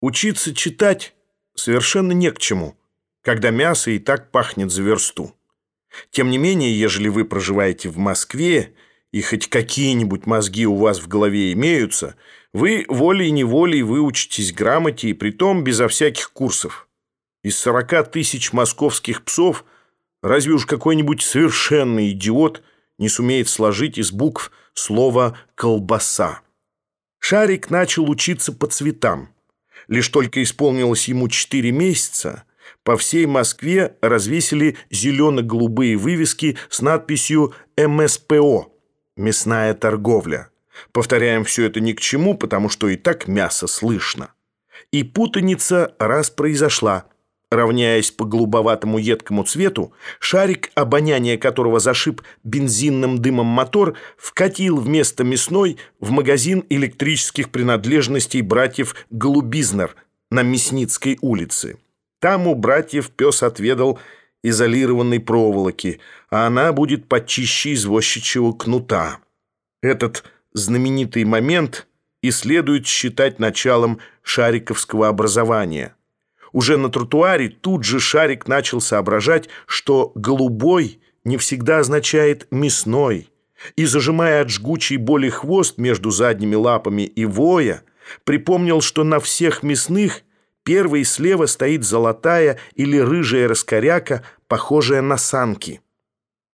Учиться читать совершенно не к чему, когда мясо и так пахнет за версту. Тем не менее, ежели вы проживаете в Москве, и хоть какие-нибудь мозги у вас в голове имеются, вы волей-неволей выучитесь грамоте и притом безо всяких курсов. Из 40 тысяч московских псов разве уж какой-нибудь совершенный идиот не сумеет сложить из букв слово «колбаса». Шарик начал учиться по цветам. Лишь только исполнилось ему 4 месяца, по всей Москве развесили зелено-голубые вывески с надписью «МСПО» – «Мясная торговля». Повторяем все это ни к чему, потому что и так мясо слышно. И путаница раз произошла – Равняясь по голубоватому едкому цвету, шарик, обоняние которого зашиб бензинным дымом мотор, вкатил вместо мясной в магазин электрических принадлежностей братьев Голубизнер на Мясницкой улице. Там у братьев пес отведал изолированной проволоки, а она будет почище извозчичьего кнута. Этот знаменитый момент и следует считать началом шариковского образования. Уже на тротуаре тут же Шарик начал соображать, что «голубой» не всегда означает «мясной». И, зажимая от жгучей боли хвост между задними лапами и воя, припомнил, что на всех мясных первой слева стоит золотая или рыжая раскоряка, похожая на санки.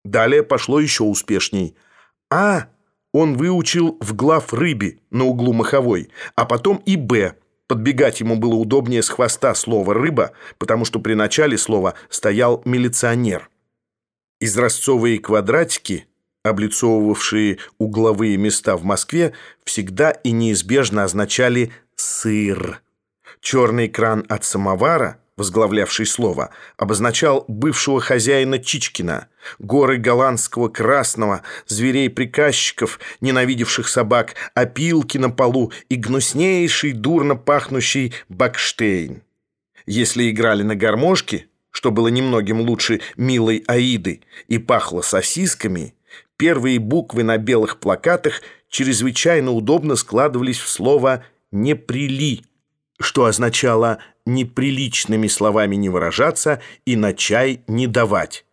Далее пошло еще успешней. «А» он выучил в глав рыбе на углу маховой, а потом и «Б» Подбегать ему было удобнее с хвоста слова «рыба», потому что при начале слова стоял милиционер. Изразцовые квадратики, облицовывавшие угловые места в Москве, всегда и неизбежно означали «сыр». Черный кран от самовара – возглавлявший слово, обозначал бывшего хозяина Чичкина, горы голландского красного, зверей-приказчиков, ненавидевших собак, опилки на полу и гнуснейший, дурно пахнущий Бакштейн. Если играли на гармошке, что было немногим лучше милой Аиды, и пахло сосисками, первые буквы на белых плакатах чрезвычайно удобно складывались в слово «неприли», что означало неприличными словами не выражаться и на чай не давать.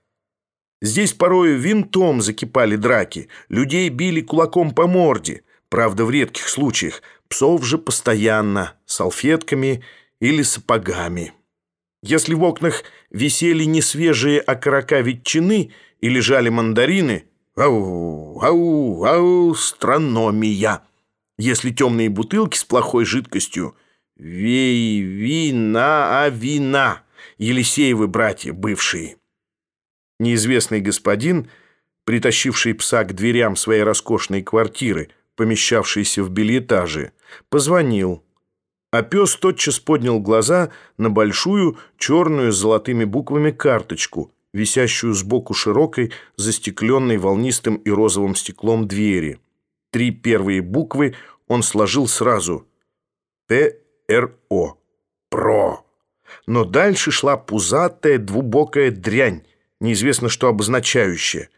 Здесь порою винтом закипали драки, людей били кулаком по морде, правда, в редких случаях, псов же постоянно, салфетками или сапогами. Если в окнах висели не свежие окорока ветчины и лежали мандарины, ау, ау, ау, астрономия. Если темные бутылки с плохой жидкостью – Вина, а вина. Елисеевы братья бывшие. Неизвестный господин, притащивший пса к дверям своей роскошной квартиры, помещавшейся в бельэтаже, позвонил. А пес тотчас поднял глаза на большую, черную с золотыми буквами карточку, висящую сбоку широкой, застекленной волнистым и розовым стеклом двери. Три первые буквы он сложил сразу. «П Р-О. Про. Но дальше шла пузатая двубокая дрянь, неизвестно что обозначающая.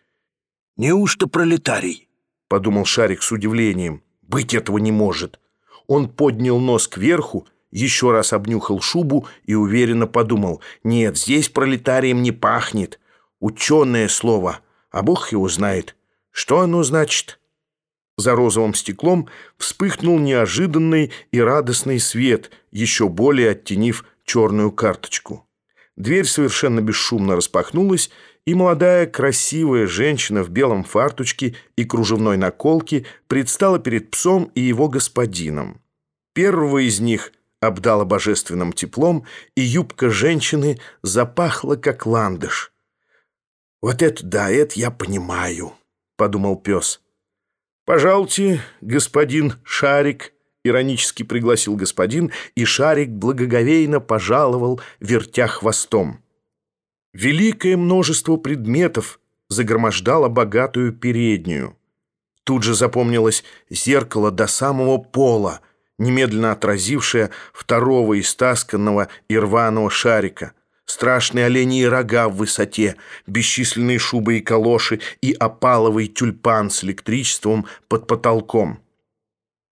«Неужто пролетарий?» — подумал Шарик с удивлением. «Быть этого не может». Он поднял нос кверху, еще раз обнюхал шубу и уверенно подумал. «Нет, здесь пролетарием не пахнет. Ученое слово, а Бог его знает. Что оно значит?» За розовым стеклом вспыхнул неожиданный и радостный свет, еще более оттенив черную карточку. Дверь совершенно бесшумно распахнулась, и молодая красивая женщина в белом фартучке и кружевной наколке предстала перед псом и его господином. Первого из них обдала божественным теплом, и юбка женщины запахла, как ландыш. «Вот это да, это я понимаю», — подумал пес. «Пожалуйте, господин Шарик», — иронически пригласил господин, и Шарик благоговейно пожаловал, вертя хвостом. Великое множество предметов загромождало богатую переднюю. Тут же запомнилось зеркало до самого пола, немедленно отразившее второго истасканного и рваного шарика — страшные оленьи рога в высоте, бесчисленные шубы и калоши и опаловый тюльпан с электричеством под потолком.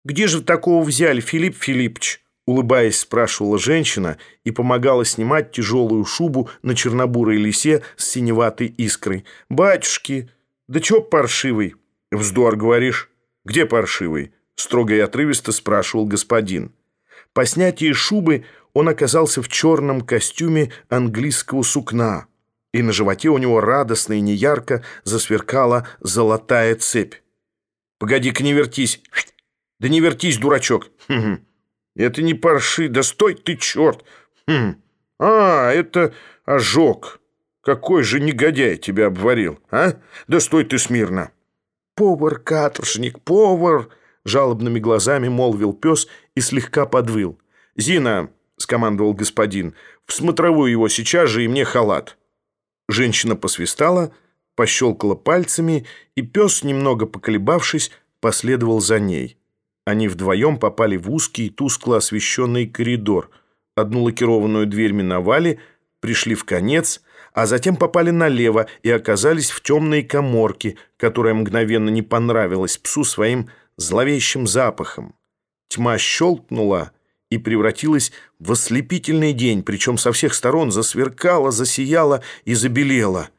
«Где же такого взяли, Филипп Филиппович?» Улыбаясь, спрашивала женщина и помогала снимать тяжелую шубу на чернобурой лисе с синеватой искрой. «Батюшки, да чё паршивый?» «Вздор, говоришь? Где паршивый?» Строго и отрывисто спрашивал господин. По снятии шубы он оказался в черном костюме английского сукна, и на животе у него радостно и неярко засверкала золотая цепь. «Погоди-ка, не вертись!» «Да не вертись, дурачок!» «Это не парши, да стой ты, черт!» «А, это ожог! Какой же негодяй тебя обварил, а? Да стой ты смирно!» «Повар-каторжник, повар!» Жалобными глазами молвил пес и слегка подвыл. «Зина!» — скомандовал господин. «В смотровую его сейчас же и мне халат!» Женщина посвистала, пощелкала пальцами, и пес, немного поколебавшись, последовал за ней. Они вдвоем попали в узкий, тускло освещенный коридор. Одну лакированную дверь миновали, пришли в конец, а затем попали налево и оказались в темной коморке, которая мгновенно не понравилась псу своим зловещим запахом. Тьма щелкнула и превратилась в ослепительный день, причем со всех сторон засверкала, засияла и забелела.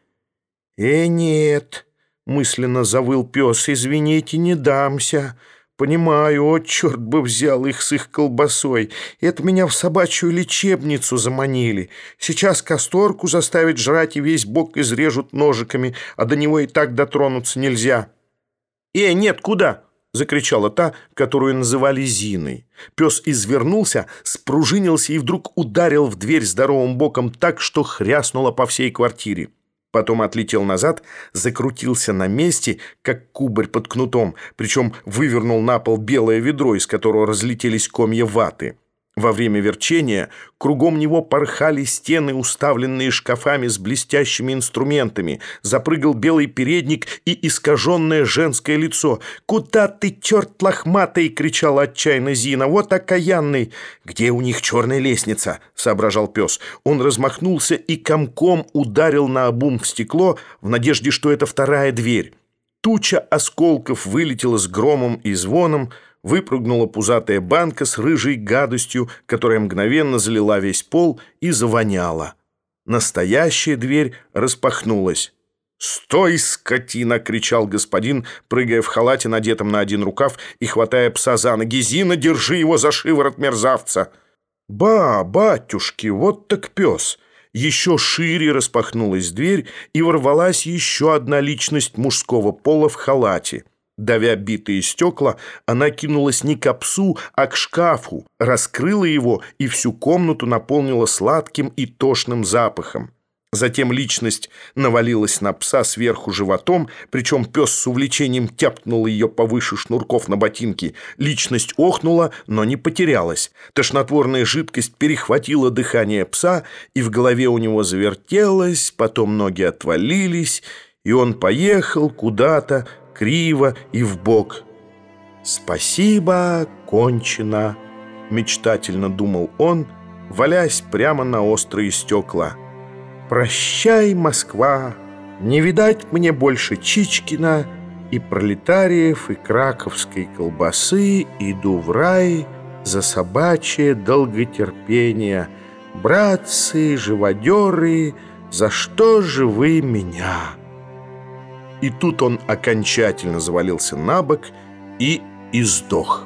«Э, нет!» — мысленно завыл пес. «Извините, не дамся!» Понимаю, о, черт бы взял их с их колбасой. Это меня в собачью лечебницу заманили. Сейчас касторку заставить жрать и весь бок изрежут ножиками, а до него и так дотронуться нельзя. «Э, нет, куда?» — закричала та, которую называли Зиной. Пес извернулся, спружинился и вдруг ударил в дверь здоровым боком так, что хряснуло по всей квартире. Потом отлетел назад, закрутился на месте, как кубарь под кнутом, причем вывернул на пол белое ведро, из которого разлетелись комья ваты. Во время верчения кругом него порхали стены, уставленные шкафами с блестящими инструментами. Запрыгал белый передник и искаженное женское лицо. «Куда ты, черт лохматый!» — кричала отчаянно Зина. «Вот окаянный!» «Где у них черная лестница?» — соображал пес. Он размахнулся и комком ударил на обум в стекло в надежде, что это вторая дверь. Туча осколков вылетела с громом и звоном, выпрыгнула пузатая банка с рыжей гадостью, которая мгновенно залила весь пол и завоняла. Настоящая дверь распахнулась. «Стой, скотина!» — кричал господин, прыгая в халате, надетом на один рукав, и хватая пса за ноги. «Зина, держи его за шиворот мерзавца!» «Ба, батюшки, вот так пес!» Еще шире распахнулась дверь, и ворвалась еще одна личность мужского пола в халате. Давя битые стекла, она кинулась не к псу, а к шкафу, раскрыла его и всю комнату наполнила сладким и тошным запахом. Затем личность навалилась на пса сверху животом, причем пес с увлечением тяпнул ее повыше шнурков на ботинки. Личность охнула, но не потерялась. Тошнотворная жидкость перехватила дыхание пса, и в голове у него завертелось, потом ноги отвалились, и он поехал куда-то, криво и в бок. «Спасибо, кончено», — мечтательно думал он, валясь прямо на острые стекла. «Прощай, Москва, не видать мне больше Чичкина и пролетариев, и краковской колбасы, иду в рай за собачье долготерпение. Братцы, живодеры, за что же вы меня?» И тут он окончательно завалился на бок и издох.